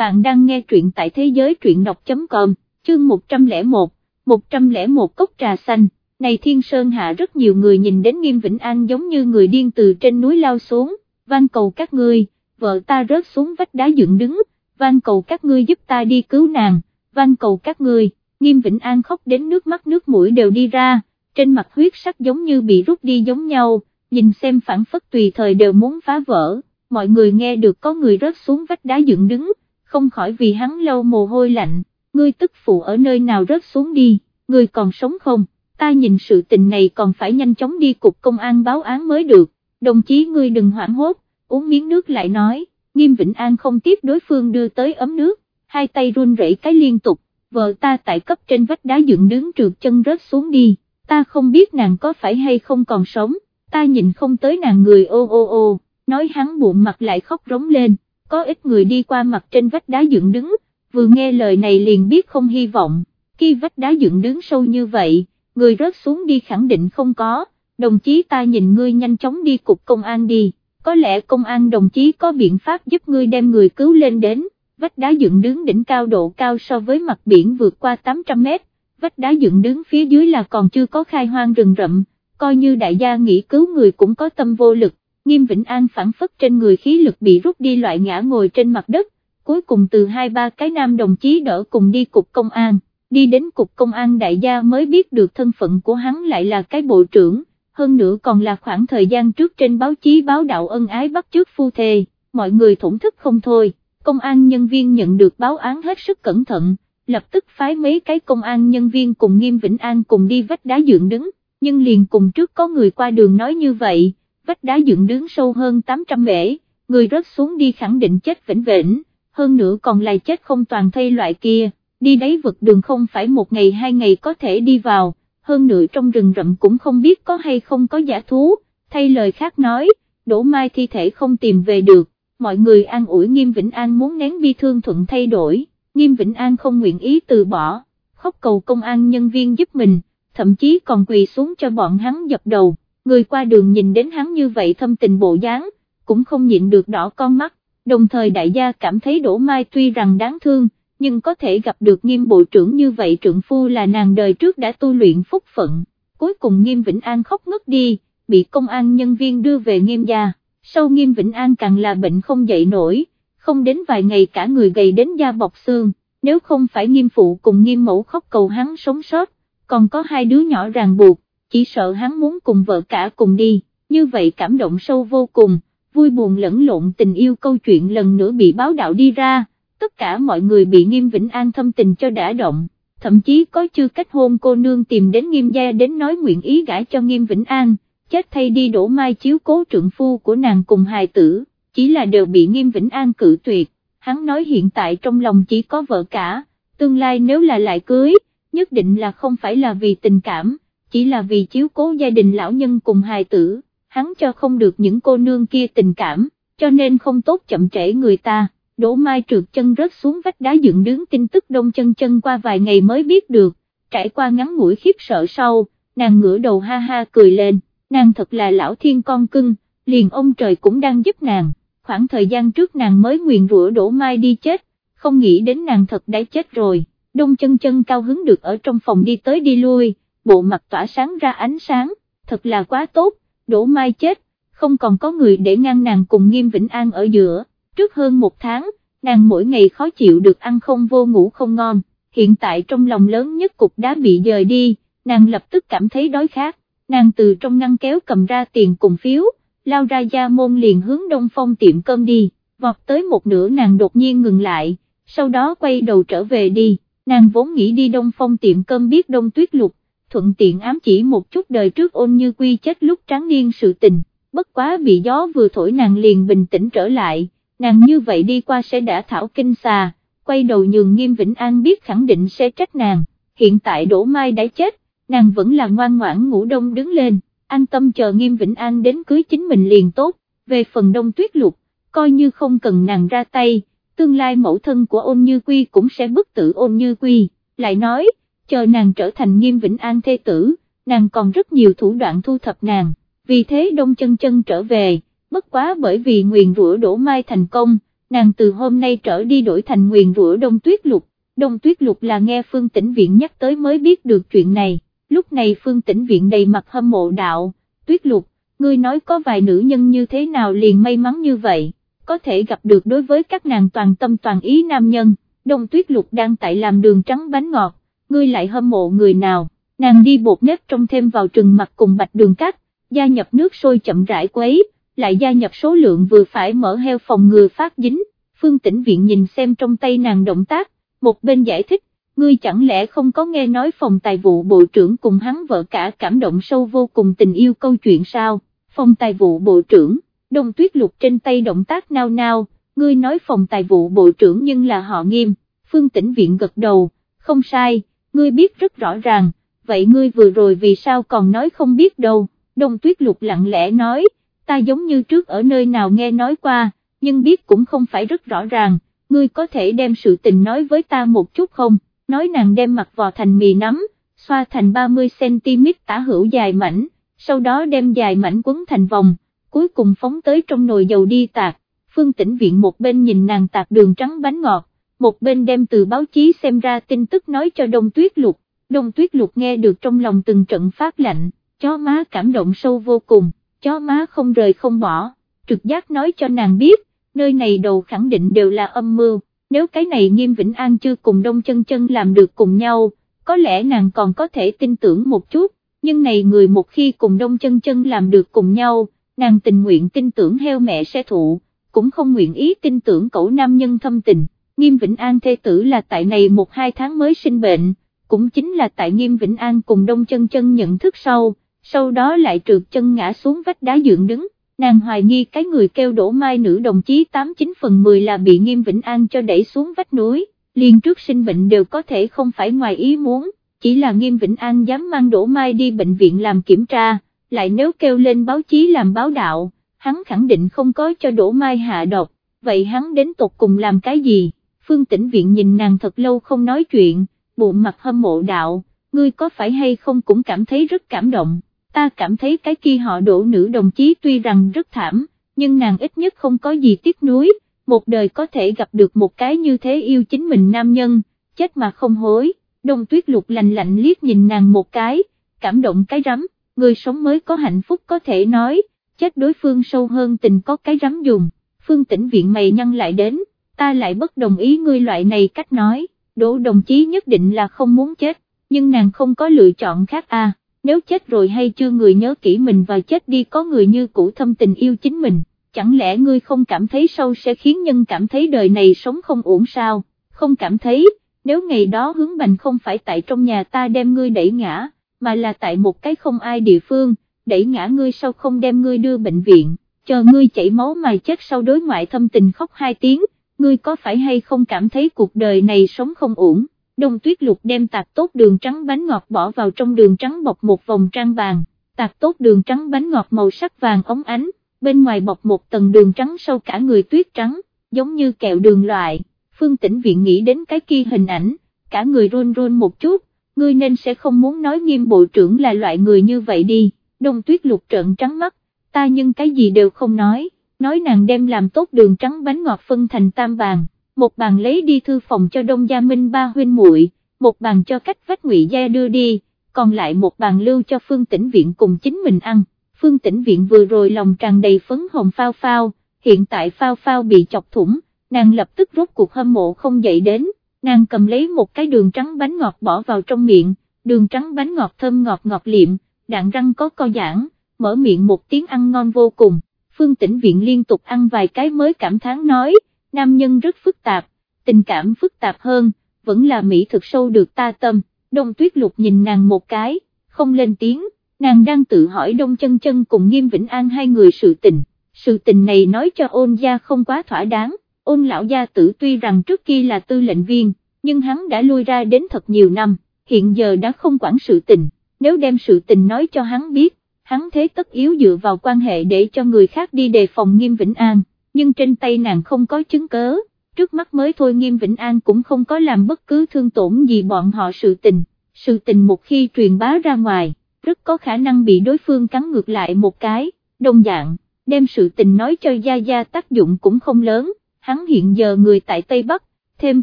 bạn đang nghe truyện tại thế giới truyện đọc.com, chương 101, 101 cốc trà xanh, này Thiên Sơn Hạ rất nhiều người nhìn đến Nghiêm Vĩnh An giống như người điên từ trên núi lao xuống, van cầu các ngươi, vợ ta rớt xuống vách đá dựng đứng, van cầu các ngươi giúp ta đi cứu nàng, van cầu các ngươi, Nghiêm Vĩnh An khóc đến nước mắt nước mũi đều đi ra, trên mặt huyết sắc giống như bị rút đi giống nhau, nhìn xem phản phất tùy thời đều muốn phá vỡ, mọi người nghe được có người rớt xuống vách đá dựng đứng, không khỏi vì hắn lâu mồ hôi lạnh, ngươi tức phụ ở nơi nào rớt xuống đi, ngươi còn sống không, ta nhìn sự tình này còn phải nhanh chóng đi cục công an báo án mới được, đồng chí ngươi đừng hoảng hốt, uống miếng nước lại nói, nghiêm Vĩnh An không tiếp đối phương đưa tới ấm nước, hai tay run rẩy cái liên tục, vợ ta tại cấp trên vách đá dựng đứng trượt chân rớt xuống đi, ta không biết nàng có phải hay không còn sống, ta nhìn không tới nàng người ô ô ô, nói hắn bụng mặt lại khóc rống lên, có ít người đi qua mặt trên vách đá dựng đứng, vừa nghe lời này liền biết không hy vọng, khi vách đá dựng đứng sâu như vậy, người rớt xuống đi khẳng định không có, đồng chí ta nhìn ngươi nhanh chóng đi cục công an đi, có lẽ công an đồng chí có biện pháp giúp ngươi đem người cứu lên đến, vách đá dựng đứng đỉnh cao độ cao so với mặt biển vượt qua 800 mét, vách đá dựng đứng phía dưới là còn chưa có khai hoang rừng rậm, coi như đại gia nghĩ cứu người cũng có tâm vô lực, nghiêm Vĩnh An phản phất trên người khí lực bị rút đi loại ngã ngồi trên mặt đất, cuối cùng từ hai ba cái nam đồng chí đỡ cùng đi cục công an, đi đến cục công an đại gia mới biết được thân phận của hắn lại là cái bộ trưởng, hơn nữa còn là khoảng thời gian trước trên báo chí báo đạo ân ái bắt trước phu thề, mọi người thổn thức không thôi, công an nhân viên nhận được báo án hết sức cẩn thận, lập tức phái mấy cái công an nhân viên cùng nghiêm Vĩnh An cùng đi vách đá dựng đứng, nhưng liền cùng trước có người qua đường nói như vậy vách đá dựng đứng sâu hơn 800 mễ, người rớt xuống đi khẳng định chết vĩnh viễn, hơn nữa còn là chết không toàn thây loại kia, đi đấy vực đường không phải một ngày hai ngày có thể đi vào, hơn nữa trong rừng rậm cũng không biết có hay không có giả thú, thay lời khác nói, đổ mai thi thể không tìm về được, mọi người an ủi Nghiêm Vĩnh An muốn nén bi thương thuận thay đổi, Nghiêm Vĩnh An không nguyện ý từ bỏ, khóc cầu công an nhân viên giúp mình, thậm chí còn quỳ xuống cho bọn hắn dập đầu người qua đường nhìn đến hắn như vậy thâm tình bộ dáng, cũng không nhịn được đỏ con mắt, đồng thời đại gia cảm thấy Đỗ Mai tuy rằng đáng thương, nhưng có thể gặp được nghiêm bộ trưởng như vậy trượng phu là nàng đời trước đã tu luyện phúc phận, cuối cùng nghiêm Vĩnh An khóc ngất đi, bị công an nhân viên đưa về nghiêm gia, sau nghiêm Vĩnh An càng là bệnh không dậy nổi, không đến vài ngày cả người gầy đến da bọc xương, nếu không phải nghiêm phụ cùng nghiêm mẫu khóc cầu hắn sống sót, còn có hai đứa nhỏ ràng buộc, chỉ sợ hắn muốn cùng vợ cả cùng đi, như vậy cảm động sâu vô cùng, vui buồn lẫn lộn tình yêu câu chuyện lần nữa bị báo đạo đi ra, tất cả mọi người bị nghiêm Vĩnh An thâm tình cho đã động, thậm chí có chưa kết hôn cô nương tìm đến nghiêm gia đến nói nguyện ý gả cho nghiêm Vĩnh An, chết thay đi đổ mai chiếu cố trượng phu của nàng cùng hài tử, chỉ là đều bị nghiêm Vĩnh An cự tuyệt, hắn nói hiện tại trong lòng chỉ có vợ cả, tương lai nếu là lại cưới, nhất định là không phải là vì tình cảm chỉ là vì chiếu cố gia đình lão nhân cùng hài tử, hắn cho không được những cô nương kia tình cảm, cho nên không tốt chậm trễ người ta. Đỗ Mai trượt chân rớt xuống vách đá dựng đứng tin tức đông chân chân qua vài ngày mới biết được, trải qua ngắn ngủi khiếp sợ sau, nàng ngửa đầu ha ha cười lên, nàng thật là lão thiên con cưng, liền ông trời cũng đang giúp nàng, khoảng thời gian trước nàng mới nguyền rủa Đỗ Mai đi chết, không nghĩ đến nàng thật đã chết rồi, đông chân chân cao hứng được ở trong phòng đi tới đi lui, bộ mặt tỏa sáng ra ánh sáng, thật là quá tốt, đổ mai chết, không còn có người để ngăn nàng cùng nghiêm Vĩnh An ở giữa, trước hơn một tháng, nàng mỗi ngày khó chịu được ăn không vô ngủ không ngon, hiện tại trong lòng lớn nhất cục đá bị dời đi, nàng lập tức cảm thấy đói khát, nàng từ trong ngăn kéo cầm ra tiền cùng phiếu, lao ra gia môn liền hướng đông phong tiệm cơm đi, vọt tới một nửa nàng đột nhiên ngừng lại, sau đó quay đầu trở về đi, nàng vốn nghĩ đi đông phong tiệm cơm biết đông tuyết lục, thuận tiện ám chỉ một chút đời trước ôn như quy chết lúc tráng niên sự tình, bất quá bị gió vừa thổi nàng liền bình tĩnh trở lại, nàng như vậy đi qua sẽ đã thảo kinh xà, quay đầu nhường nghiêm Vĩnh An biết khẳng định sẽ trách nàng, hiện tại Đỗ Mai đã chết, nàng vẫn là ngoan ngoãn ngủ đông đứng lên, an tâm chờ nghiêm Vĩnh An đến cưới chính mình liền tốt, về phần đông tuyết lục, coi như không cần nàng ra tay, tương lai mẫu thân của ôn như quy cũng sẽ bức tử ôn như quy, lại nói, chờ nàng trở thành nghiêm vĩnh an thê tử, nàng còn rất nhiều thủ đoạn thu thập nàng, vì thế đông chân chân trở về, bất quá bởi vì nguyền rủa đổ mai thành công, nàng từ hôm nay trở đi đổi thành nguyền rủa đông tuyết lục, đông tuyết lục là nghe phương tĩnh viện nhắc tới mới biết được chuyện này, lúc này phương tĩnh viện đầy mặt hâm mộ đạo, tuyết lục, ngươi nói có vài nữ nhân như thế nào liền may mắn như vậy, có thể gặp được đối với các nàng toàn tâm toàn ý nam nhân, đông tuyết lục đang tại làm đường trắng bánh ngọt, ngươi lại hâm mộ người nào, nàng đi bột nếp trong thêm vào trừng mặt cùng bạch đường cắt, gia nhập nước sôi chậm rãi quấy, lại gia nhập số lượng vừa phải mở heo phòng ngừa phát dính, phương tĩnh viện nhìn xem trong tay nàng động tác, một bên giải thích, ngươi chẳng lẽ không có nghe nói phòng tài vụ bộ trưởng cùng hắn vợ cả cảm động sâu vô cùng tình yêu câu chuyện sao, phòng tài vụ bộ trưởng, đông tuyết lục trên tay động tác nao nao, ngươi nói phòng tài vụ bộ trưởng nhưng là họ nghiêm, phương tĩnh viện gật đầu, không sai, ngươi biết rất rõ ràng, vậy ngươi vừa rồi vì sao còn nói không biết đâu, đông tuyết lục lặng lẽ nói, ta giống như trước ở nơi nào nghe nói qua, nhưng biết cũng không phải rất rõ ràng, ngươi có thể đem sự tình nói với ta một chút không, nói nàng đem mặt vò thành mì nắm, xoa thành 30cm tả hữu dài mảnh, sau đó đem dài mảnh quấn thành vòng, cuối cùng phóng tới trong nồi dầu đi tạc, phương tĩnh viện một bên nhìn nàng tạc đường trắng bánh ngọt, một bên đem từ báo chí xem ra tin tức nói cho đông tuyết lục, đông tuyết lục nghe được trong lòng từng trận phát lạnh, chó má cảm động sâu vô cùng, chó má không rời không bỏ, trực giác nói cho nàng biết, nơi này đầu khẳng định đều là âm mưu, nếu cái này nghiêm vĩnh an chưa cùng đông chân chân làm được cùng nhau, có lẽ nàng còn có thể tin tưởng một chút, nhưng này người một khi cùng đông chân chân làm được cùng nhau, nàng tình nguyện tin tưởng heo mẹ sẽ thụ, cũng không nguyện ý tin tưởng cậu nam nhân thâm tình, nghiêm vĩnh an thê tử là tại này một hai tháng mới sinh bệnh, cũng chính là tại nghiêm vĩnh an cùng đông chân chân nhận thức sau, sau đó lại trượt chân ngã xuống vách đá dựng đứng. Nàng hoài nghi cái người kêu đổ mai nữ đồng chí 89 phần 10 là bị nghiêm vĩnh an cho đẩy xuống vách núi, liền trước sinh bệnh đều có thể không phải ngoài ý muốn, chỉ là nghiêm vĩnh an dám mang đổ mai đi bệnh viện làm kiểm tra, lại nếu kêu lên báo chí làm báo đạo, hắn khẳng định không có cho đổ mai hạ độc, vậy hắn đến tột cùng làm cái gì, phương tĩnh viện nhìn nàng thật lâu không nói chuyện, bộ mặt hâm mộ đạo, ngươi có phải hay không cũng cảm thấy rất cảm động. Ta cảm thấy cái kia họ đổ nữ đồng chí tuy rằng rất thảm, nhưng nàng ít nhất không có gì tiếc nuối, một đời có thể gặp được một cái như thế yêu chính mình nam nhân, chết mà không hối, đông tuyết lục lạnh lạnh liếc nhìn nàng một cái, cảm động cái rắm, người sống mới có hạnh phúc có thể nói, chết đối phương sâu hơn tình có cái rắm dùng, phương tĩnh viện mày nhăn lại đến, ta lại bất đồng ý ngươi loại này cách nói, đỗ đồng chí nhất định là không muốn chết, nhưng nàng không có lựa chọn khác à nếu chết rồi hay chưa người nhớ kỹ mình và chết đi có người như cũ thâm tình yêu chính mình, chẳng lẽ ngươi không cảm thấy sâu sẽ khiến nhân cảm thấy đời này sống không ổn sao, không cảm thấy, nếu ngày đó hướng bành không phải tại trong nhà ta đem ngươi đẩy ngã, mà là tại một cái không ai địa phương, đẩy ngã ngươi sau không đem ngươi đưa bệnh viện, chờ ngươi chảy máu mà chết sau đối ngoại thâm tình khóc hai tiếng, ngươi có phải hay không cảm thấy cuộc đời này sống không ổn? Đông tuyết lục đem tạc tốt đường trắng bánh ngọt bỏ vào trong đường trắng bọc một vòng trang bàn, tạc tốt đường trắng bánh ngọt màu sắc vàng ống ánh, bên ngoài bọc một tầng đường trắng sâu cả người tuyết trắng, giống như kẹo đường loại, phương tĩnh viện nghĩ đến cái kia hình ảnh, cả người run run một chút, ngươi nên sẽ không muốn nói nghiêm bộ trưởng là loại người như vậy đi, đông tuyết lục trợn trắng mắt, ta nhưng cái gì đều không nói, nói nàng đem làm tốt đường trắng bánh ngọt phân thành tam bàn một bàn lấy đi thư phòng cho Đông Gia Minh ba huynh muội, một bàn cho cách vách ngụy Gia đưa đi, còn lại một bàn lưu cho Phương Tĩnh Viện cùng chính mình ăn. Phương Tĩnh Viện vừa rồi lòng tràn đầy phấn hồng phao phao, hiện tại phao phao bị chọc thủng, nàng lập tức rốt cuộc hâm mộ không dậy đến, nàng cầm lấy một cái đường trắng bánh ngọt bỏ vào trong miệng, đường trắng bánh ngọt thơm ngọt ngọt liệm, đạn răng có co giãn, mở miệng một tiếng ăn ngon vô cùng, Phương Tĩnh Viện liên tục ăn vài cái mới cảm thán nói, nam nhân rất phức tạp, tình cảm phức tạp hơn, vẫn là Mỹ thực sâu được ta tâm, đông tuyết lục nhìn nàng một cái, không lên tiếng, nàng đang tự hỏi đông chân chân cùng nghiêm vĩnh an hai người sự tình, sự tình này nói cho ôn gia không quá thỏa đáng, ôn lão gia tử tuy rằng trước kia là tư lệnh viên, nhưng hắn đã lui ra đến thật nhiều năm, hiện giờ đã không quản sự tình, nếu đem sự tình nói cho hắn biết, hắn thế tất yếu dựa vào quan hệ để cho người khác đi đề phòng nghiêm vĩnh an, nhưng trên tay nàng không có chứng cớ, trước mắt mới thôi nghiêm Vĩnh An cũng không có làm bất cứ thương tổn gì bọn họ sự tình, sự tình một khi truyền bá ra ngoài, rất có khả năng bị đối phương cắn ngược lại một cái, đồng dạng, đem sự tình nói cho Gia Gia tác dụng cũng không lớn, hắn hiện giờ người tại Tây Bắc, thêm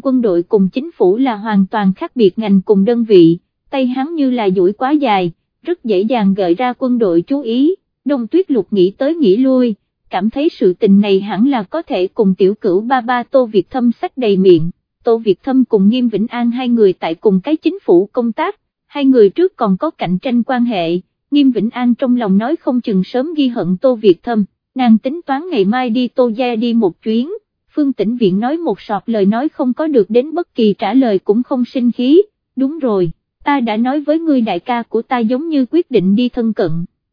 quân đội cùng chính phủ là hoàn toàn khác biệt ngành cùng đơn vị, tay hắn như là duỗi quá dài, rất dễ dàng gợi ra quân đội chú ý, đông tuyết lục nghĩ tới nghĩ lui, cảm thấy sự tình này hẳn là có thể cùng tiểu cửu ba ba Tô Việt Thâm sách đầy miệng, Tô Việt Thâm cùng Nghiêm Vĩnh An hai người tại cùng cái chính phủ công tác, hai người trước còn có cạnh tranh quan hệ, Nghiêm Vĩnh An trong lòng nói không chừng sớm ghi hận Tô Việt Thâm, nàng tính toán ngày mai đi Tô Gia đi một chuyến, Phương Tĩnh Viện nói một sọt lời nói không có được đến bất kỳ trả lời cũng không sinh khí, đúng rồi, ta đã nói với ngươi đại ca của ta giống như quyết định đi thân cận,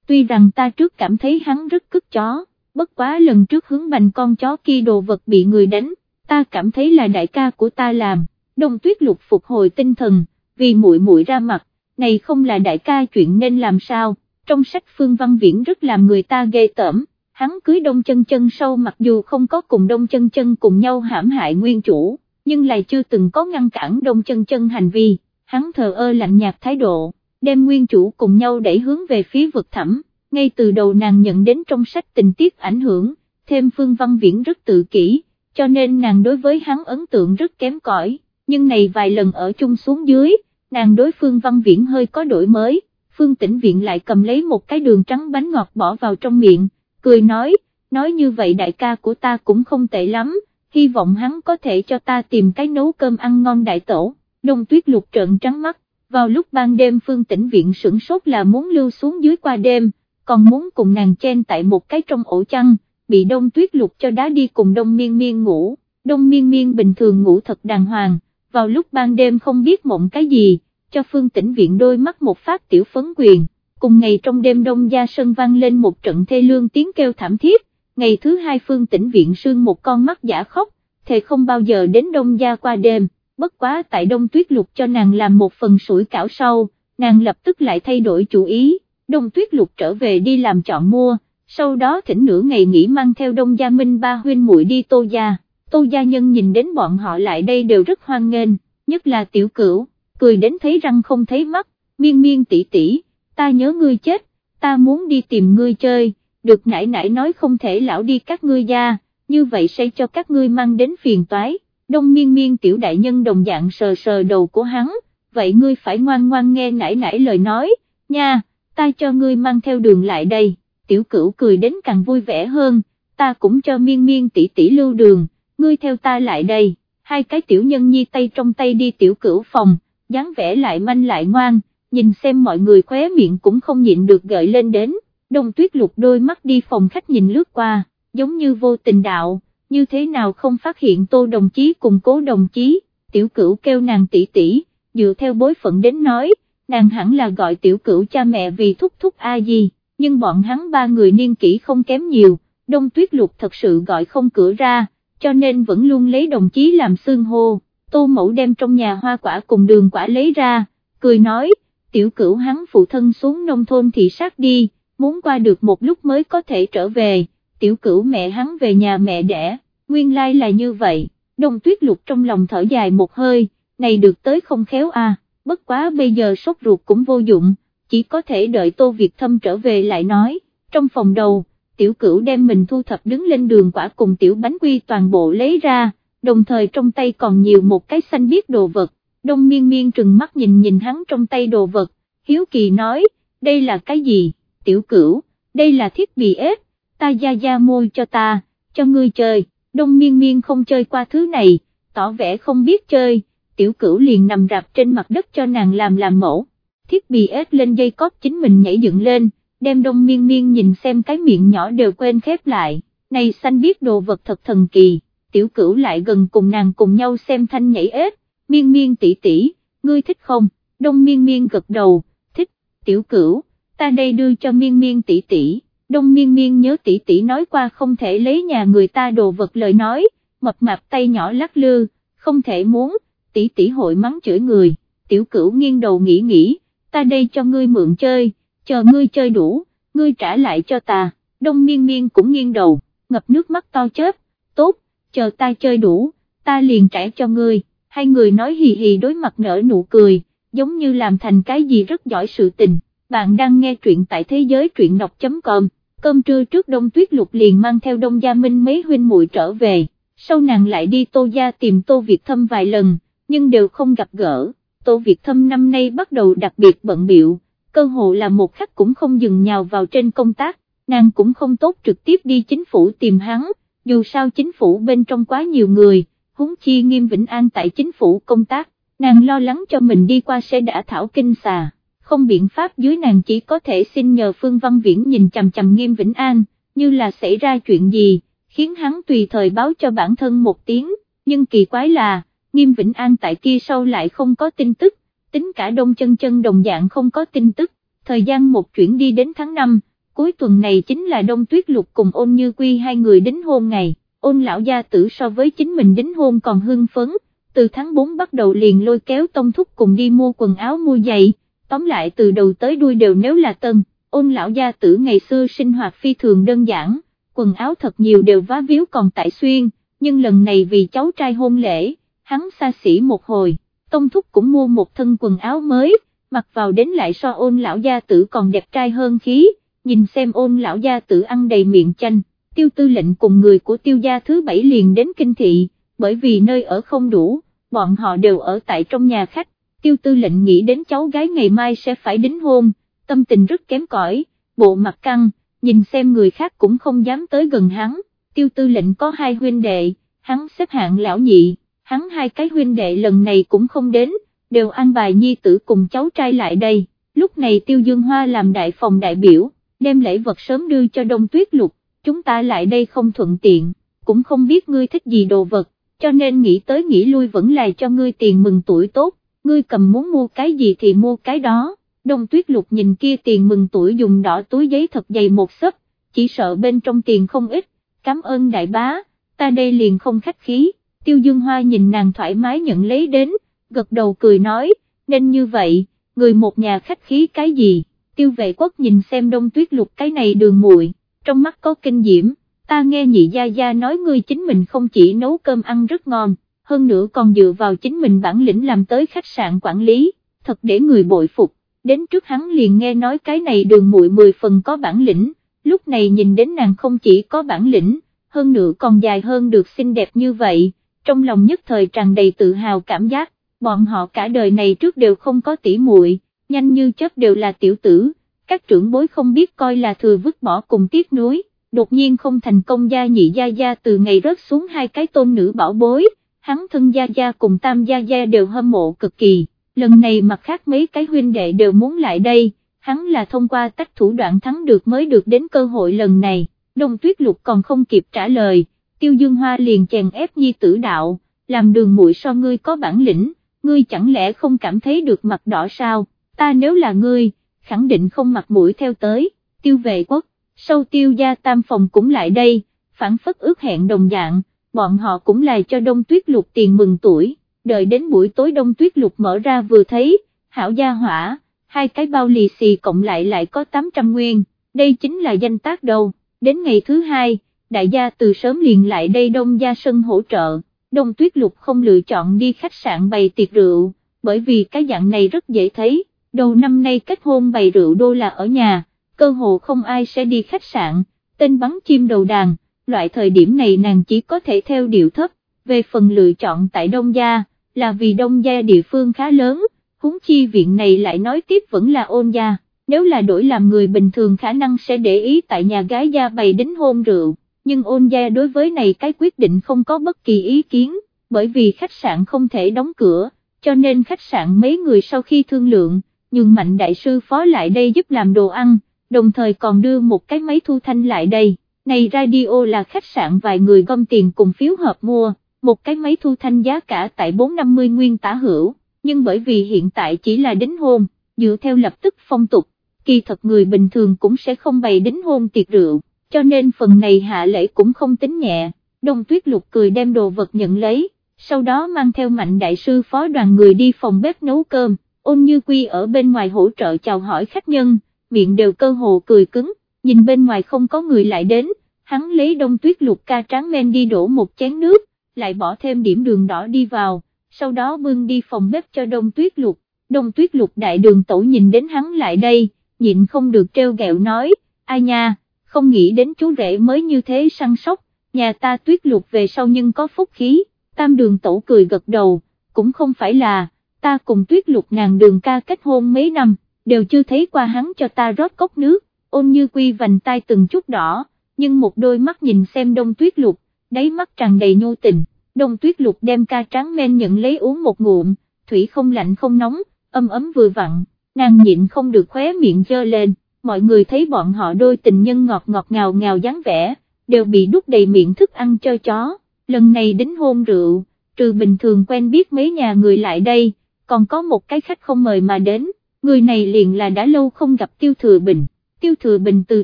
tuy rằng ta trước cảm thấy hắn rất cức chó, bất quá lần trước hướng bành con chó kia đồ vật bị người đánh, ta cảm thấy là đại ca của ta làm, đông tuyết lục phục hồi tinh thần, vì muội muội ra mặt, này không là đại ca chuyện nên làm sao, trong sách Phương Văn Viễn rất làm người ta ghê tởm, hắn cưới đông chân chân sâu mặc dù không có cùng đông chân chân cùng nhau hãm hại nguyên chủ, nhưng lại chưa từng có ngăn cản đông chân chân hành vi, hắn thờ ơ lạnh nhạt thái độ, đem nguyên chủ cùng nhau đẩy hướng về phía vực thẳm, ngay từ đầu nàng nhận đến trong sách tình tiết ảnh hưởng, thêm Phương Văn Viễn rất tự kỷ, cho nên nàng đối với hắn ấn tượng rất kém cỏi, nhưng này vài lần ở chung xuống dưới, nàng đối Phương Văn Viễn hơi có đổi mới, Phương Tĩnh Viện lại cầm lấy một cái đường trắng bánh ngọt bỏ vào trong miệng, cười nói, nói như vậy đại ca của ta cũng không tệ lắm, hy vọng hắn có thể cho ta tìm cái nấu cơm ăn ngon đại tổ, đông tuyết lục trợn trắng mắt, vào lúc ban đêm Phương Tĩnh Viện sửng sốt là muốn lưu xuống dưới qua đêm, còn muốn cùng nàng chen tại một cái trong ổ chăn, bị đông tuyết lục cho đá đi cùng đông miên miên ngủ, đông miên miên bình thường ngủ thật đàng hoàng, vào lúc ban đêm không biết mộng cái gì, cho phương tĩnh viện đôi mắt một phát tiểu phấn quyền, cùng ngày trong đêm đông gia sân vang lên một trận thê lương tiếng kêu thảm thiết, ngày thứ hai phương tĩnh viện sương một con mắt giả khóc, thề không bao giờ đến đông gia qua đêm, bất quá tại đông tuyết lục cho nàng làm một phần sủi cảo sau, nàng lập tức lại thay đổi chủ ý, đông tuyết lục trở về đi làm chọn mua, sau đó thỉnh nửa ngày nghỉ mang theo đông gia minh ba huynh muội đi tô gia, tô gia nhân nhìn đến bọn họ lại đây đều rất hoan nghênh, nhất là tiểu cửu cười đến thấy răng không thấy mắt, miên miên tỷ tỷ, ta nhớ ngươi chết, ta muốn đi tìm ngươi chơi, được nãy nãy nói không thể lão đi các ngươi gia, như vậy sẽ cho các ngươi mang đến phiền toái, đông miên miên tiểu đại nhân đồng dạng sờ sờ đầu của hắn, vậy ngươi phải ngoan ngoan nghe nãy nãy lời nói, nha, ta cho ngươi mang theo đường lại đây, tiểu cửu cười đến càng vui vẻ hơn, ta cũng cho miên miên tỷ tỷ lưu đường, ngươi theo ta lại đây, hai cái tiểu nhân nhi tay trong tay đi tiểu cửu phòng, dáng vẻ lại manh lại ngoan, nhìn xem mọi người khóe miệng cũng không nhịn được gợi lên đến, đông tuyết lục đôi mắt đi phòng khách nhìn lướt qua, giống như vô tình đạo, như thế nào không phát hiện tô đồng chí cùng cố đồng chí, tiểu cửu kêu nàng tỷ tỷ, dựa theo bối phận đến nói, nàng hẳn là gọi tiểu cửu cha mẹ vì thúc thúc a gì, nhưng bọn hắn ba người niên kỷ không kém nhiều, đông tuyết lục thật sự gọi không cửa ra, cho nên vẫn luôn lấy đồng chí làm xương hô. Tô mẫu đem trong nhà hoa quả cùng đường quả lấy ra, cười nói, tiểu cửu hắn phụ thân xuống nông thôn thị sát đi, muốn qua được một lúc mới có thể trở về, tiểu cửu mẹ hắn về nhà mẹ đẻ, nguyên lai là như vậy, đông tuyết lục trong lòng thở dài một hơi, này được tới không khéo à, bất quá bây giờ sốt ruột cũng vô dụng, chỉ có thể đợi tô Việt Thâm trở về lại nói, trong phòng đầu, tiểu cửu đem mình thu thập đứng lên đường quả cùng tiểu bánh quy toàn bộ lấy ra, đồng thời trong tay còn nhiều một cái xanh biết đồ vật, đông miên miên trừng mắt nhìn nhìn hắn trong tay đồ vật, hiếu kỳ nói, đây là cái gì, tiểu cửu, đây là thiết bị ép, ta gia gia môi cho ta, cho ngươi chơi, đông miên miên không chơi qua thứ này, tỏ vẻ không biết chơi, tiểu cửu liền nằm rạp trên mặt đất cho nàng làm làm mẫu, thiết bị ếch lên dây cót chính mình nhảy dựng lên, đem đông miên miên nhìn xem cái miệng nhỏ đều quên khép lại, này xanh biết đồ vật thật thần kỳ. Tiểu cửu lại gần cùng nàng cùng nhau xem thanh nhảy ếch, miên miên tỷ tỷ, ngươi thích không, đông miên miên gật đầu, thích, tiểu cửu, ta đây đưa cho miên miên tỷ tỷ, đông miên miên nhớ tỷ tỷ nói qua không thể lấy nhà người ta đồ vật lời nói, mập mạp tay nhỏ lắc lư, không thể muốn, tỷ tỷ hội mắng chửi người, tiểu cửu nghiêng đầu nghĩ nghĩ, ta đây cho ngươi mượn chơi, chờ ngươi chơi đủ, ngươi trả lại cho ta, đông miên miên cũng nghiêng đầu, ngập nước mắt to chớp, tốt, chờ ta chơi đủ, ta liền trả cho ngươi, hai người nói hì hì đối mặt nở nụ cười, giống như làm thành cái gì rất giỏi sự tình, bạn đang nghe truyện tại thế giới truyện đọc.com, cơm trưa trước đông tuyết lục liền mang theo đông gia minh mấy huynh muội trở về, sau nàng lại đi Tô Gia tìm Tô Việt Thâm vài lần, nhưng đều không gặp gỡ, Tô Việt Thâm năm nay bắt đầu đặc biệt bận biệu, cơ hồ là một khắc cũng không dừng nhào vào trên công tác, nàng cũng không tốt trực tiếp đi chính phủ tìm hắn, dù sao chính phủ bên trong quá nhiều người, huống chi nghiêm Vĩnh An tại chính phủ công tác, nàng lo lắng cho mình đi qua sẽ đã thảo kinh xà, không biện pháp dưới nàng chỉ có thể xin nhờ Phương Văn Viễn nhìn chằm chằm nghiêm Vĩnh An, như là xảy ra chuyện gì, khiến hắn tùy thời báo cho bản thân một tiếng, nhưng kỳ quái là, nghiêm Vĩnh An tại kia sau lại không có tin tức, tính cả đông chân chân đồng dạng không có tin tức, thời gian một chuyển đi đến tháng 5, cuối tuần này chính là đông tuyết lục cùng ôn như quy hai người đính hôn ngày, ôn lão gia tử so với chính mình đính hôn còn hưng phấn, từ tháng 4 bắt đầu liền lôi kéo tông thúc cùng đi mua quần áo mua giày, tóm lại từ đầu tới đuôi đều nếu là tân, ôn lão gia tử ngày xưa sinh hoạt phi thường đơn giản, quần áo thật nhiều đều vá víu còn tại xuyên, nhưng lần này vì cháu trai hôn lễ, hắn xa xỉ một hồi, tông thúc cũng mua một thân quần áo mới, mặc vào đến lại so ôn lão gia tử còn đẹp trai hơn khí, nhìn xem ôn lão gia tử ăn đầy miệng chanh, tiêu tư lệnh cùng người của tiêu gia thứ bảy liền đến kinh thị, bởi vì nơi ở không đủ, bọn họ đều ở tại trong nhà khách, tiêu tư lệnh nghĩ đến cháu gái ngày mai sẽ phải đính hôn, tâm tình rất kém cỏi, bộ mặt căng, nhìn xem người khác cũng không dám tới gần hắn, tiêu tư lệnh có hai huynh đệ, hắn xếp hạng lão nhị, hắn hai cái huynh đệ lần này cũng không đến, đều an bài nhi tử cùng cháu trai lại đây, lúc này tiêu dương hoa làm đại phòng đại biểu, đem lễ vật sớm đưa cho đông tuyết lục, chúng ta lại đây không thuận tiện, cũng không biết ngươi thích gì đồ vật, cho nên nghĩ tới nghĩ lui vẫn là cho ngươi tiền mừng tuổi tốt, ngươi cầm muốn mua cái gì thì mua cái đó, đông tuyết lục nhìn kia tiền mừng tuổi dùng đỏ túi giấy thật dày một sấp, chỉ sợ bên trong tiền không ít, cảm ơn đại bá, ta đây liền không khách khí, tiêu dương hoa nhìn nàng thoải mái nhận lấy đến, gật đầu cười nói, nên như vậy, người một nhà khách khí cái gì, tiêu vệ quốc nhìn xem đông tuyết lục cái này đường muội trong mắt có kinh diễm, ta nghe nhị gia gia nói ngươi chính mình không chỉ nấu cơm ăn rất ngon, hơn nữa còn dựa vào chính mình bản lĩnh làm tới khách sạn quản lý, thật để người bội phục, đến trước hắn liền nghe nói cái này đường muội mười phần có bản lĩnh, lúc này nhìn đến nàng không chỉ có bản lĩnh, hơn nữa còn dài hơn được xinh đẹp như vậy, trong lòng nhất thời tràn đầy tự hào cảm giác, bọn họ cả đời này trước đều không có tỉ muội, nhanh như chớp đều là tiểu tử các trưởng bối không biết coi là thừa vứt bỏ cùng tiếc nuối, đột nhiên không thành công gia nhị gia gia từ ngày rớt xuống hai cái tôn nữ bảo bối, hắn thân gia gia cùng tam gia gia đều hâm mộ cực kỳ, lần này mặt khác mấy cái huynh đệ đều muốn lại đây, hắn là thông qua tách thủ đoạn thắng được mới được đến cơ hội lần này, đông tuyết lục còn không kịp trả lời, tiêu dương hoa liền chèn ép nhi tử đạo, làm đường muội so ngươi có bản lĩnh, ngươi chẳng lẽ không cảm thấy được mặt đỏ sao, ta nếu là ngươi, khẳng định không mặt mũi theo tới, tiêu vệ quốc, sâu tiêu gia tam phòng cũng lại đây, phản phất ước hẹn đồng dạng, bọn họ cũng là cho đông tuyết lục tiền mừng tuổi, đợi đến buổi tối đông tuyết lục mở ra vừa thấy, hảo gia hỏa, hai cái bao lì xì cộng lại lại có 800 nguyên, đây chính là danh tác đâu, đến ngày thứ hai, đại gia từ sớm liền lại đây đông gia sân hỗ trợ, đông tuyết lục không lựa chọn đi khách sạn bày tiệc rượu, bởi vì cái dạng này rất dễ thấy. Đầu năm nay kết hôn bày rượu đô là ở nhà, cơ hồ không ai sẽ đi khách sạn, tên bắn chim đầu đàn, loại thời điểm này nàng chỉ có thể theo điệu thấp, về phần lựa chọn tại Đông Gia, là vì Đông Gia địa phương khá lớn, huống chi viện này lại nói tiếp vẫn là ôn gia, nếu là đổi làm người bình thường khả năng sẽ để ý tại nhà gái gia bày đính hôn rượu, nhưng ôn gia đối với này cái quyết định không có bất kỳ ý kiến, bởi vì khách sạn không thể đóng cửa, cho nên khách sạn mấy người sau khi thương lượng, nhường mạnh đại sư phó lại đây giúp làm đồ ăn, đồng thời còn đưa một cái máy thu thanh lại đây, này radio là khách sạn vài người gom tiền cùng phiếu hợp mua, một cái máy thu thanh giá cả tại 450 nguyên tả hữu, nhưng bởi vì hiện tại chỉ là đính hôn, dựa theo lập tức phong tục, kỳ thật người bình thường cũng sẽ không bày đính hôn tiệc rượu, cho nên phần này hạ lễ cũng không tính nhẹ, đông tuyết lục cười đem đồ vật nhận lấy, sau đó mang theo mạnh đại sư phó đoàn người đi phòng bếp nấu cơm ôn như quy ở bên ngoài hỗ trợ chào hỏi khách nhân, miệng đều cơ hồ cười cứng, nhìn bên ngoài không có người lại đến, hắn lấy đông tuyết lục ca tráng men đi đổ một chén nước, lại bỏ thêm điểm đường đỏ đi vào, sau đó bưng đi phòng bếp cho đông tuyết lục, đông tuyết lục đại đường tổ nhìn đến hắn lại đây, nhịn không được treo gẹo nói, ai nha, không nghĩ đến chú rể mới như thế săn sóc, nhà ta tuyết lục về sau nhưng có phúc khí, tam đường tổ cười gật đầu, cũng không phải là, ta cùng tuyết lục nàng đường ca kết hôn mấy năm, đều chưa thấy qua hắn cho ta rót cốc nước, ôn như quy vành tay từng chút đỏ, nhưng một đôi mắt nhìn xem đông tuyết lục, đáy mắt tràn đầy nhô tình, đông tuyết lục đem ca tráng men nhận lấy uống một ngụm, thủy không lạnh không nóng, âm ấm vừa vặn, nàng nhịn không được khóe miệng dơ lên, mọi người thấy bọn họ đôi tình nhân ngọt ngọt ngào ngào dáng vẻ, đều bị đút đầy miệng thức ăn cho chó, lần này đến hôn rượu, trừ bình thường quen biết mấy nhà người lại đây, còn có một cái khách không mời mà đến, người này liền là đã lâu không gặp Tiêu Thừa Bình, Tiêu Thừa Bình từ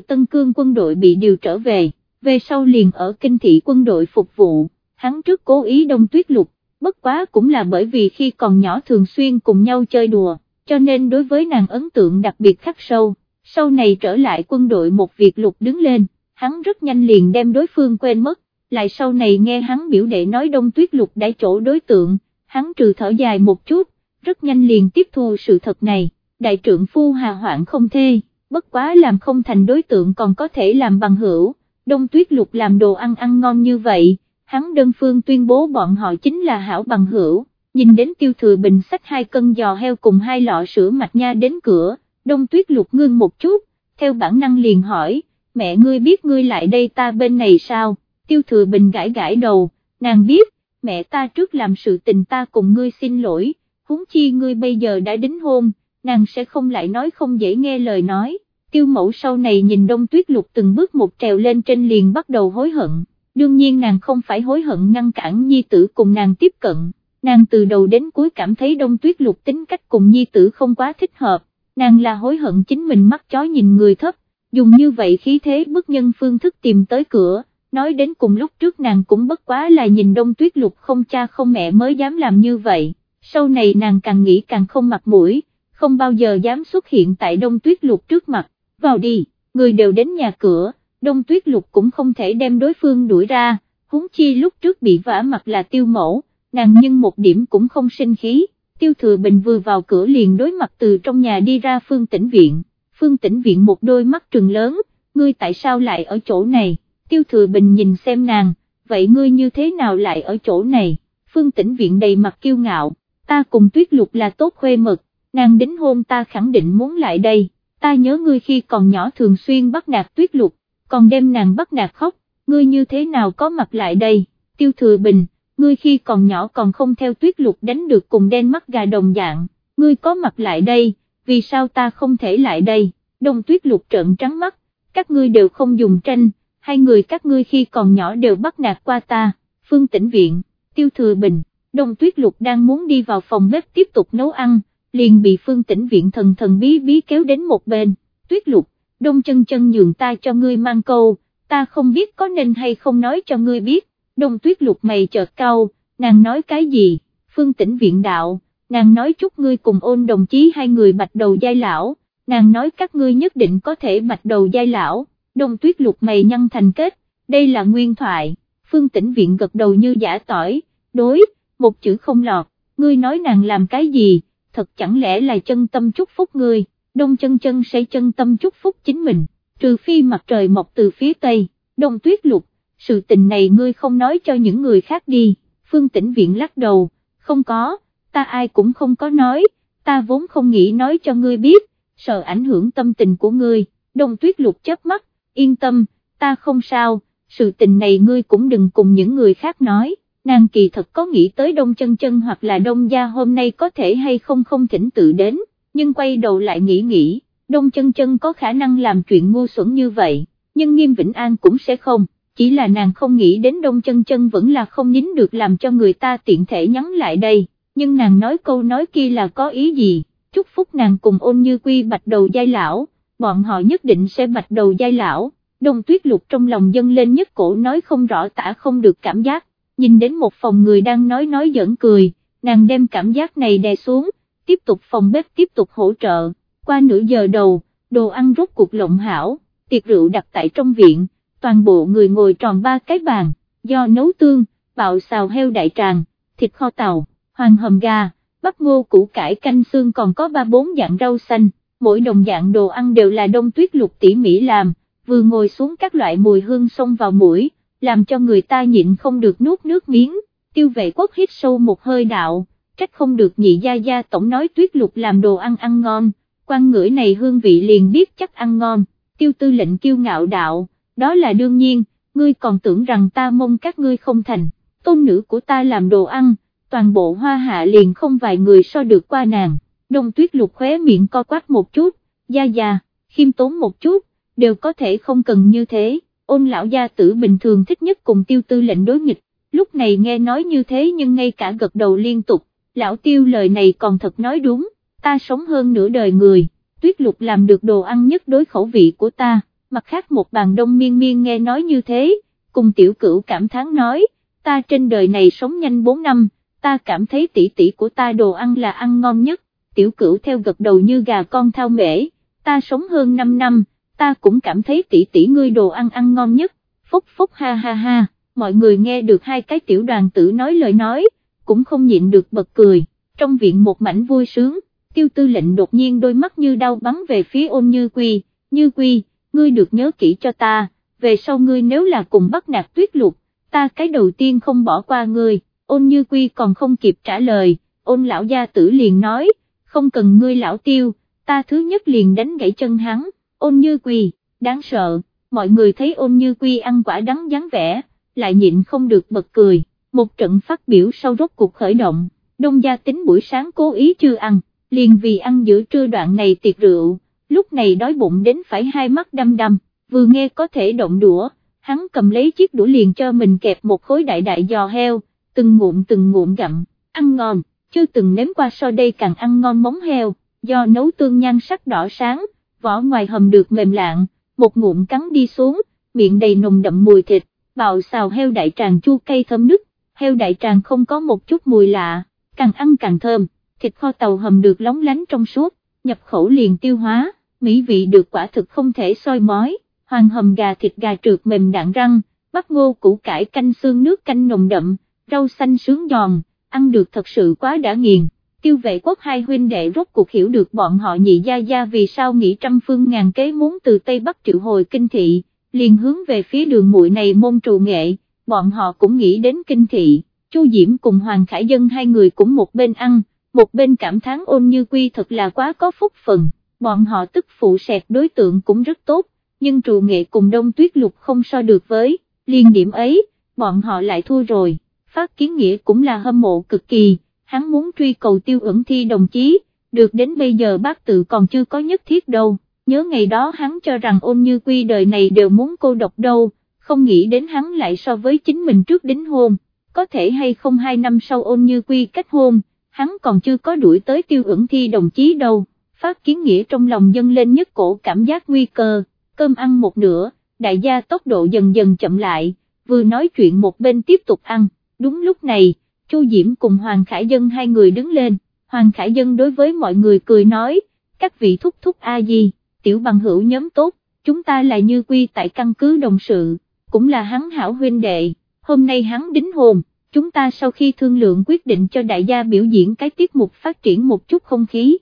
Tân Cương quân đội bị điều trở về, về sau liền ở kinh thị quân đội phục vụ, hắn trước cố ý đông tuyết lục, bất quá cũng là bởi vì khi còn nhỏ thường xuyên cùng nhau chơi đùa, cho nên đối với nàng ấn tượng đặc biệt khắc sâu, sau này trở lại quân đội một việc lục đứng lên, hắn rất nhanh liền đem đối phương quên mất, lại sau này nghe hắn biểu đệ nói đông tuyết lục đã chỗ đối tượng, hắn trừ thở dài một chút, rất nhanh liền tiếp thu sự thật này, đại trưởng phu hà hoạn không thê, bất quá làm không thành đối tượng còn có thể làm bằng hữu, đông tuyết lục làm đồ ăn ăn ngon như vậy, hắn đơn phương tuyên bố bọn họ chính là hảo bằng hữu, nhìn đến tiêu thừa bình sách hai cân giò heo cùng hai lọ sữa mạch nha đến cửa, đông tuyết lục ngưng một chút, theo bản năng liền hỏi, mẹ ngươi biết ngươi lại đây ta bên này sao, tiêu thừa bình gãi gãi đầu, nàng biết, mẹ ta trước làm sự tình ta cùng ngươi xin lỗi, huống chi ngươi bây giờ đã đính hôn, nàng sẽ không lại nói không dễ nghe lời nói, tiêu mẫu sau này nhìn đông tuyết lục từng bước một trèo lên trên liền bắt đầu hối hận, đương nhiên nàng không phải hối hận ngăn cản nhi tử cùng nàng tiếp cận, nàng từ đầu đến cuối cảm thấy đông tuyết lục tính cách cùng nhi tử không quá thích hợp, nàng là hối hận chính mình mắt chó nhìn người thấp, dùng như vậy khí thế bức nhân phương thức tìm tới cửa, nói đến cùng lúc trước nàng cũng bất quá là nhìn đông tuyết lục không cha không mẹ mới dám làm như vậy, sau này nàng càng nghĩ càng không mặt mũi, không bao giờ dám xuất hiện tại đông tuyết lục trước mặt, vào đi, người đều đến nhà cửa, đông tuyết lục cũng không thể đem đối phương đuổi ra, huống chi lúc trước bị vả mặt là tiêu mẫu, nàng nhưng một điểm cũng không sinh khí, tiêu thừa bình vừa vào cửa liền đối mặt từ trong nhà đi ra phương tĩnh viện, phương tĩnh viện một đôi mắt trừng lớn, ngươi tại sao lại ở chỗ này, tiêu thừa bình nhìn xem nàng, vậy ngươi như thế nào lại ở chỗ này, phương tĩnh viện đầy mặt kiêu ngạo, ta cùng tuyết lục là tốt khuê mật, nàng đính hôn ta khẳng định muốn lại đây, ta nhớ ngươi khi còn nhỏ thường xuyên bắt nạt tuyết lục, còn đem nàng bắt nạt khóc, ngươi như thế nào có mặt lại đây, tiêu thừa bình, ngươi khi còn nhỏ còn không theo tuyết lục đánh được cùng đen mắt gà đồng dạng, ngươi có mặt lại đây, vì sao ta không thể lại đây, đông tuyết lục trợn trắng mắt, các ngươi đều không dùng tranh, hai người các ngươi khi còn nhỏ đều bắt nạt qua ta, phương tĩnh viện, tiêu thừa bình, đông tuyết lục đang muốn đi vào phòng bếp tiếp tục nấu ăn, liền bị phương tĩnh viện thần thần bí bí kéo đến một bên, tuyết lục, đông chân chân nhường ta cho ngươi mang câu, ta không biết có nên hay không nói cho ngươi biết, đông tuyết lục mày chợt cau, nàng nói cái gì, phương tĩnh viện đạo, nàng nói chúc ngươi cùng ôn đồng chí hai người bạch đầu giai lão, nàng nói các ngươi nhất định có thể bạch đầu giai lão, đông tuyết lục mày nhăn thành kết, đây là nguyên thoại, phương tĩnh viện gật đầu như giả tỏi, đối, một chữ không lọt, ngươi nói nàng làm cái gì, thật chẳng lẽ là chân tâm chúc phúc người, đông chân chân sẽ chân tâm chúc phúc chính mình, trừ phi mặt trời mọc từ phía tây, đông tuyết lục, sự tình này ngươi không nói cho những người khác đi, phương tĩnh viện lắc đầu, không có, ta ai cũng không có nói, ta vốn không nghĩ nói cho ngươi biết, sợ ảnh hưởng tâm tình của ngươi, đông tuyết lục chớp mắt, yên tâm, ta không sao, sự tình này ngươi cũng đừng cùng những người khác nói, nàng kỳ thật có nghĩ tới đông chân chân hoặc là đông gia hôm nay có thể hay không không thỉnh tự đến, nhưng quay đầu lại nghĩ nghĩ, đông chân chân có khả năng làm chuyện ngu xuẩn như vậy, nhưng nghiêm Vĩnh An cũng sẽ không, chỉ là nàng không nghĩ đến đông chân chân vẫn là không nín được làm cho người ta tiện thể nhắn lại đây, nhưng nàng nói câu nói kia là có ý gì, chúc phúc nàng cùng ôn như quy bạch đầu giai lão, bọn họ nhất định sẽ bạch đầu giai lão, đông tuyết lục trong lòng dâng lên nhất cổ nói không rõ tả không được cảm giác, nhìn đến một phòng người đang nói nói giỡn cười, nàng đem cảm giác này đè xuống, tiếp tục phòng bếp tiếp tục hỗ trợ, qua nửa giờ đầu, đồ ăn rốt cuộc lộng hảo, tiệc rượu đặt tại trong viện, toàn bộ người ngồi tròn ba cái bàn, do nấu tương, bạo xào heo đại tràng, thịt kho tàu, hoàng hầm gà, bắp ngô củ cải canh xương còn có ba bốn dạng rau xanh, mỗi đồng dạng đồ ăn đều là đông tuyết lục tỉ mỉ làm, vừa ngồi xuống các loại mùi hương xông vào mũi, làm cho người ta nhịn không được nuốt nước miếng, tiêu vệ quốc hít sâu một hơi đạo, trách không được nhị gia gia tổng nói tuyết lục làm đồ ăn ăn ngon, quan ngửi này hương vị liền biết chắc ăn ngon, tiêu tư lệnh kiêu ngạo đạo, đó là đương nhiên, ngươi còn tưởng rằng ta mong các ngươi không thành, tôn nữ của ta làm đồ ăn, toàn bộ hoa hạ liền không vài người so được qua nàng, đông tuyết lục khóe miệng co quát một chút, gia gia, khiêm tốn một chút, đều có thể không cần như thế, ôn lão gia tử bình thường thích nhất cùng tiêu tư lệnh đối nghịch, lúc này nghe nói như thế nhưng ngay cả gật đầu liên tục, lão tiêu lời này còn thật nói đúng, ta sống hơn nửa đời người, tuyết lục làm được đồ ăn nhất đối khẩu vị của ta, mặt khác một bàn đông miên miên nghe nói như thế, cùng tiểu cửu cảm thán nói, ta trên đời này sống nhanh 4 năm, ta cảm thấy tỷ tỷ của ta đồ ăn là ăn ngon nhất, tiểu cửu theo gật đầu như gà con thao mễ, ta sống hơn 5 năm, ta cũng cảm thấy tỷ tỷ ngươi đồ ăn ăn ngon nhất, phúc phúc ha ha ha, mọi người nghe được hai cái tiểu đoàn tử nói lời nói, cũng không nhịn được bật cười, trong viện một mảnh vui sướng, tiêu tư lệnh đột nhiên đôi mắt như đau bắn về phía ôn như quy, như quy, ngươi được nhớ kỹ cho ta, về sau ngươi nếu là cùng bắt nạt tuyết lục, ta cái đầu tiên không bỏ qua ngươi, ôn như quy còn không kịp trả lời, ôn lão gia tử liền nói, không cần ngươi lão tiêu, ta thứ nhất liền đánh gãy chân hắn, ôn như quy, đáng sợ, mọi người thấy ôn như quy ăn quả đắng dáng vẻ, lại nhịn không được bật cười, một trận phát biểu sau rốt cuộc khởi động, đông gia tính buổi sáng cố ý chưa ăn, liền vì ăn giữa trưa đoạn này tiệc rượu, lúc này đói bụng đến phải hai mắt đăm đăm, vừa nghe có thể động đũa, hắn cầm lấy chiếc đũa liền cho mình kẹp một khối đại đại giò heo, từng ngụm từng ngụm gặm, ăn ngon, chưa từng nếm qua so đây càng ăn ngon móng heo, do nấu tương nhan sắc đỏ sáng, vỏ ngoài hầm được mềm lạng, một ngụm cắn đi xuống, miệng đầy nồng đậm mùi thịt, bào xào heo đại tràng chua cay thơm nức, heo đại tràng không có một chút mùi lạ, càng ăn càng thơm, thịt kho tàu hầm được lóng lánh trong suốt, nhập khẩu liền tiêu hóa, mỹ vị được quả thực không thể soi mói, hoàng hầm gà thịt gà trượt mềm đạn răng, bắp ngô củ cải canh xương nước canh nồng đậm, rau xanh sướng giòn, ăn được thật sự quá đã nghiền. Tiêu vệ quốc hai huynh đệ rốt cuộc hiểu được bọn họ nhị gia gia vì sao nghĩ trăm phương ngàn kế muốn từ Tây Bắc triệu hồi kinh thị, liền hướng về phía đường muội này môn trù nghệ, bọn họ cũng nghĩ đến kinh thị, Chu Diễm cùng Hoàng Khải Dân hai người cũng một bên ăn, một bên cảm thán ôn như quy thật là quá có phúc phần, bọn họ tức phụ sẹt đối tượng cũng rất tốt, nhưng trù nghệ cùng đông tuyết lục không so được với, liên điểm ấy, bọn họ lại thua rồi, phát kiến nghĩa cũng là hâm mộ cực kỳ, hắn muốn truy cầu tiêu ẩn thi đồng chí, được đến bây giờ bác tự còn chưa có nhất thiết đâu, nhớ ngày đó hắn cho rằng ôn như quy đời này đều muốn cô độc đâu, không nghĩ đến hắn lại so với chính mình trước đính hôn, có thể hay không hai năm sau ôn như quy kết hôn, hắn còn chưa có đuổi tới tiêu ẩn thi đồng chí đâu, phát kiến nghĩa trong lòng dâng lên nhất cổ cảm giác nguy cơ, cơm ăn một nửa, đại gia tốc độ dần dần chậm lại, vừa nói chuyện một bên tiếp tục ăn, đúng lúc này, Chu Diễm cùng Hoàng Khải Dân hai người đứng lên, Hoàng Khải Dân đối với mọi người cười nói, các vị thúc thúc a di, tiểu bằng hữu nhóm tốt, chúng ta là như quy tại căn cứ đồng sự, cũng là hắn hảo huynh đệ, hôm nay hắn đính hồn, chúng ta sau khi thương lượng quyết định cho đại gia biểu diễn cái tiết mục phát triển một chút không khí.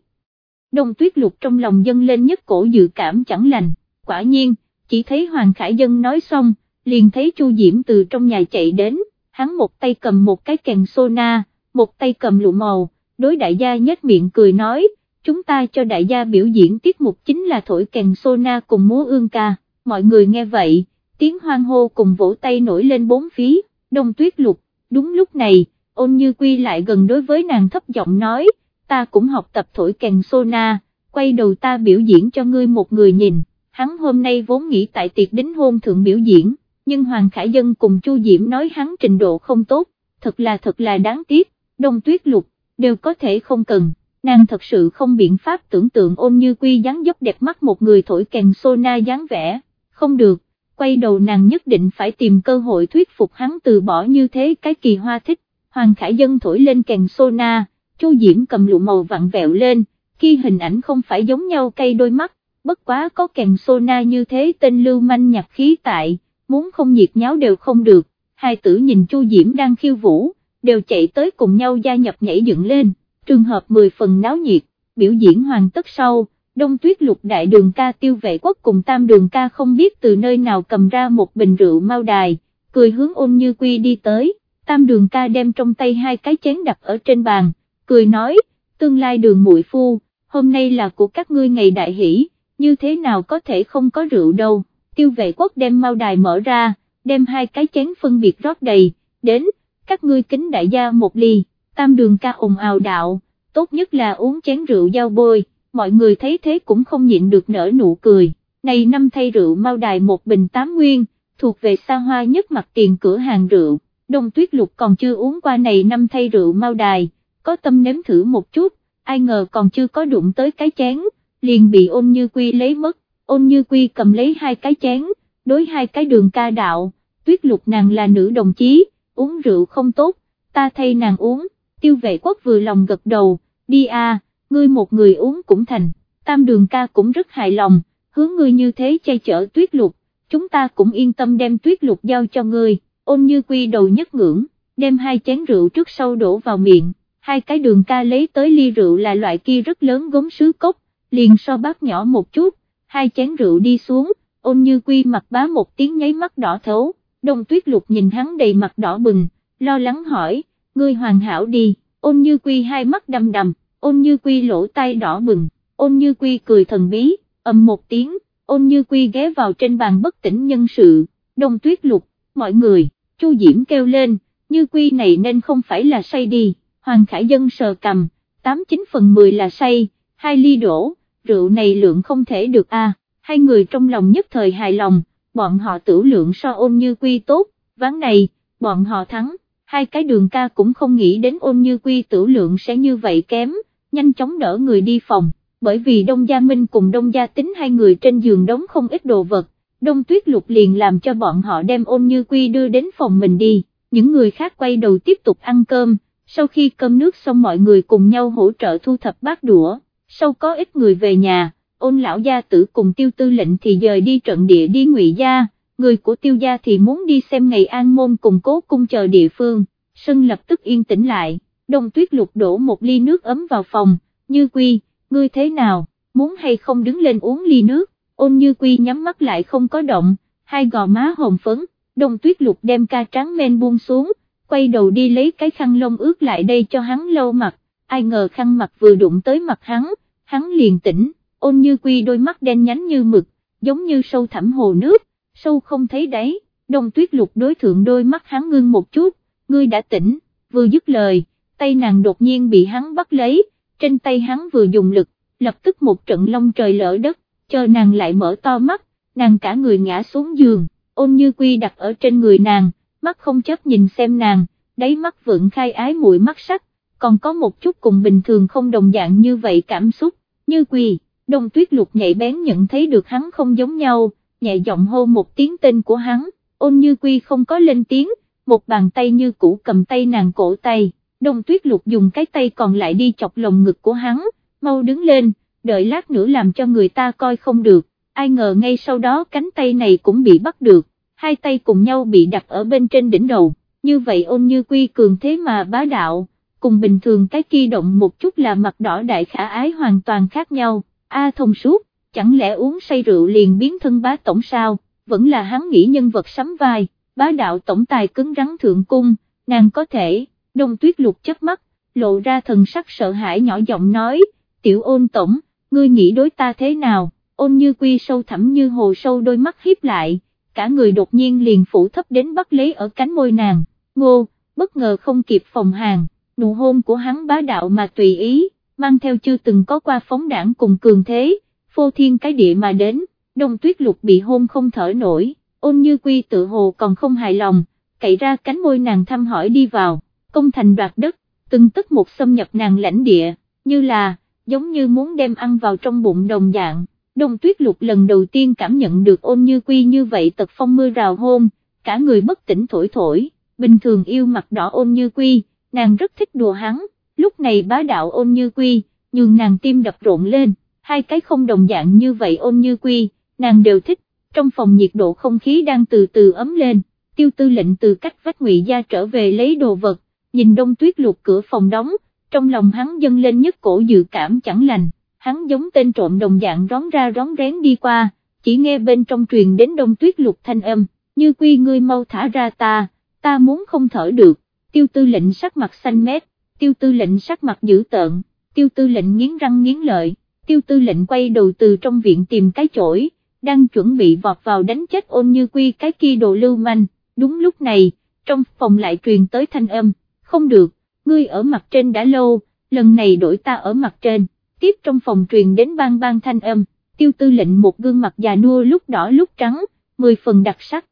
Đông tuyết lục trong lòng dân lên nhất cổ dự cảm chẳng lành, quả nhiên, chỉ thấy Hoàng Khải Dân nói xong, liền thấy Chu Diễm từ trong nhà chạy đến, hắn một tay cầm một cái kèn sona, một tay cầm lụa màu, đối đại gia nhếch miệng cười nói, chúng ta cho đại gia biểu diễn tiết mục chính là thổi kèn sona cùng múa ương ca, mọi người nghe vậy, tiếng hoang hô cùng vỗ tay nổi lên bốn phía, đông tuyết lục, đúng lúc này, ôn như quy lại gần đối với nàng thấp giọng nói, ta cũng học tập thổi kèn sona, quay đầu ta biểu diễn cho ngươi một người nhìn, hắn hôm nay vốn nghĩ tại tiệc đính hôn thượng biểu diễn, nhưng Hoàng Khải Dân cùng Chu Diễm nói hắn trình độ không tốt, thật là thật là đáng tiếc, đông tuyết lục, đều có thể không cần, nàng thật sự không biện pháp tưởng tượng ôn như quy dáng dấp đẹp mắt một người thổi kèn sona dáng vẻ, không được, quay đầu nàng nhất định phải tìm cơ hội thuyết phục hắn từ bỏ như thế cái kỳ hoa thích, Hoàng Khải Dân thổi lên kèn sona, Chu Diễm cầm lụa màu vặn vẹo lên, khi hình ảnh không phải giống nhau cây đôi mắt, bất quá có kèn sona như thế tên lưu manh nhạc khí tại muốn không nhiệt nháo đều không được, hai tử nhìn Chu Diễm đang khiêu vũ, đều chạy tới cùng nhau gia nhập nhảy dựng lên, trường hợp 10 phần náo nhiệt, biểu diễn hoàn tất sau, đông tuyết lục đại đường ca tiêu vệ quốc cùng tam đường ca không biết từ nơi nào cầm ra một bình rượu mau đài, cười hướng ôn như quy đi tới, tam đường ca đem trong tay hai cái chén đặt ở trên bàn, cười nói, tương lai đường muội phu, hôm nay là của các ngươi ngày đại hỷ, như thế nào có thể không có rượu đâu, tiêu vệ quốc đem mau đài mở ra, đem hai cái chén phân biệt rót đầy, đến, các ngươi kính đại gia một ly, tam đường ca ồn ào đạo, tốt nhất là uống chén rượu giao bôi, mọi người thấy thế cũng không nhịn được nở nụ cười, này năm thay rượu mau đài một bình tám nguyên, thuộc về xa hoa nhất mặt tiền cửa hàng rượu, đông tuyết lục còn chưa uống qua này năm thay rượu mau đài, có tâm nếm thử một chút, ai ngờ còn chưa có đụng tới cái chén, liền bị ôn như quy lấy mất, ôn như quy cầm lấy hai cái chén, đối hai cái đường ca đạo, tuyết lục nàng là nữ đồng chí, uống rượu không tốt, ta thay nàng uống, tiêu vệ quốc vừa lòng gật đầu, đi a, ngươi một người uống cũng thành, tam đường ca cũng rất hài lòng, hướng ngươi như thế chay chở tuyết lục, chúng ta cũng yên tâm đem tuyết lục giao cho ngươi, ôn như quy đầu nhất ngưỡng, đem hai chén rượu trước sau đổ vào miệng, hai cái đường ca lấy tới ly rượu là loại kia rất lớn gốm sứ cốc, liền so bát nhỏ một chút, hai chén rượu đi xuống, ôn như quy mặt bá một tiếng nháy mắt đỏ thấu, đông tuyết lục nhìn hắn đầy mặt đỏ bừng, lo lắng hỏi, ngươi hoàn hảo đi, ôn như quy hai mắt đầm đầm, ôn như quy lỗ tai đỏ bừng, ôn như quy cười thần bí, ầm một tiếng, ôn như quy ghé vào trên bàn bất tỉnh nhân sự, đông tuyết lục, mọi người, chu diễm kêu lên, như quy này nên không phải là say đi, hoàng khải dân sờ cầm, 89 phần 10 là say, hai ly đổ, rượu này lượng không thể được a. hai người trong lòng nhất thời hài lòng, bọn họ tử lượng so ôn như quy tốt, ván này, bọn họ thắng, hai cái đường ca cũng không nghĩ đến ôn như quy tử lượng sẽ như vậy kém, nhanh chóng đỡ người đi phòng, bởi vì Đông Gia Minh cùng Đông Gia Tính hai người trên giường đóng không ít đồ vật, Đông Tuyết Lục liền làm cho bọn họ đem ôn như quy đưa đến phòng mình đi, những người khác quay đầu tiếp tục ăn cơm, sau khi cơm nước xong mọi người cùng nhau hỗ trợ thu thập bát đũa, sau có ít người về nhà, ôn lão gia tử cùng tiêu tư lệnh thì dời đi trận địa đi ngụy gia, người của tiêu gia thì muốn đi xem ngày an môn cùng cố cung chờ địa phương, sân lập tức yên tĩnh lại, đông tuyết lục đổ một ly nước ấm vào phòng, như quy, ngươi thế nào, muốn hay không đứng lên uống ly nước, ôn như quy nhắm mắt lại không có động, hai gò má hồng phấn, đông tuyết lục đem ca trắng men buông xuống, quay đầu đi lấy cái khăn lông ướt lại đây cho hắn lâu mặt, ai ngờ khăn mặt vừa đụng tới mặt hắn, hắn liền tỉnh, ôn như quy đôi mắt đen nhánh như mực, giống như sâu thẳm hồ nước, sâu không thấy đáy, đông tuyết lục đối thượng đôi mắt hắn ngưng một chút, ngươi đã tỉnh, vừa dứt lời, tay nàng đột nhiên bị hắn bắt lấy, trên tay hắn vừa dùng lực, lập tức một trận long trời lỡ đất, chờ nàng lại mở to mắt, nàng cả người ngã xuống giường, ôn như quy đặt ở trên người nàng, mắt không chấp nhìn xem nàng, đáy mắt vượng khai ái mũi mắt sắc, còn có một chút cùng bình thường không đồng dạng như vậy cảm xúc, như quy, đông tuyết lục nhạy bén nhận thấy được hắn không giống nhau, nhẹ giọng hô một tiếng tên của hắn, ôn như quy không có lên tiếng, một bàn tay như cũ cầm tay nàng cổ tay, đông tuyết lục dùng cái tay còn lại đi chọc lồng ngực của hắn, mau đứng lên, đợi lát nữa làm cho người ta coi không được, ai ngờ ngay sau đó cánh tay này cũng bị bắt được, hai tay cùng nhau bị đặt ở bên trên đỉnh đầu, như vậy ôn như quy cường thế mà bá đạo, cùng bình thường cái kia động một chút là mặt đỏ đại khả ái hoàn toàn khác nhau, a thông suốt, chẳng lẽ uống say rượu liền biến thân bá tổng sao, vẫn là hắn nghĩ nhân vật sắm vai, bá đạo tổng tài cứng rắn thượng cung, nàng có thể, đông tuyết lục chớp mắt, lộ ra thần sắc sợ hãi nhỏ giọng nói, tiểu ôn tổng, ngươi nghĩ đối ta thế nào, ôn như quy sâu thẳm như hồ sâu đôi mắt hiếp lại, cả người đột nhiên liền phủ thấp đến bắt lấy ở cánh môi nàng, ngô, bất ngờ không kịp phòng hàng, nụ hôn của hắn bá đạo mà tùy ý, mang theo chưa từng có qua phóng đảng cùng cường thế, phô thiên cái địa mà đến, đông tuyết lục bị hôn không thở nổi, ôn như quy tự hồ còn không hài lòng, cậy ra cánh môi nàng thăm hỏi đi vào, công thành đoạt đất, từng tức một xâm nhập nàng lãnh địa, như là, giống như muốn đem ăn vào trong bụng đồng dạng. Đông tuyết lục lần đầu tiên cảm nhận được ôn như quy như vậy tật phong mưa rào hôn, cả người bất tỉnh thổi thổi, bình thường yêu mặt đỏ ôn như quy, nàng rất thích đùa hắn, lúc này bá đạo ôn như quy, nhường nàng tim đập rộn lên, hai cái không đồng dạng như vậy ôn như quy, nàng đều thích, trong phòng nhiệt độ không khí đang từ từ ấm lên, tiêu tư lệnh từ cách vách ngụy gia trở về lấy đồ vật, nhìn đông tuyết lục cửa phòng đóng, trong lòng hắn dâng lên nhất cổ dự cảm chẳng lành hắn giống tên trộm đồng dạng rón ra rón rén đi qua, chỉ nghe bên trong truyền đến đông tuyết lục thanh âm, như quy ngươi mau thả ra ta, ta muốn không thở được, tiêu tư lệnh sắc mặt xanh mét, tiêu tư lệnh sắc mặt dữ tợn, tiêu tư lệnh nghiến răng nghiến lợi, tiêu tư lệnh quay đầu từ trong viện tìm cái chổi, đang chuẩn bị vọt vào đánh chết ôn như quy cái kia đồ lưu manh, đúng lúc này, trong phòng lại truyền tới thanh âm, không được, ngươi ở mặt trên đã lâu, lần này đổi ta ở mặt trên, tiếp trong phòng truyền đến bang bang thanh âm, tiêu tư lệnh một gương mặt già nua lúc đỏ lúc trắng, mười phần đặc sắc,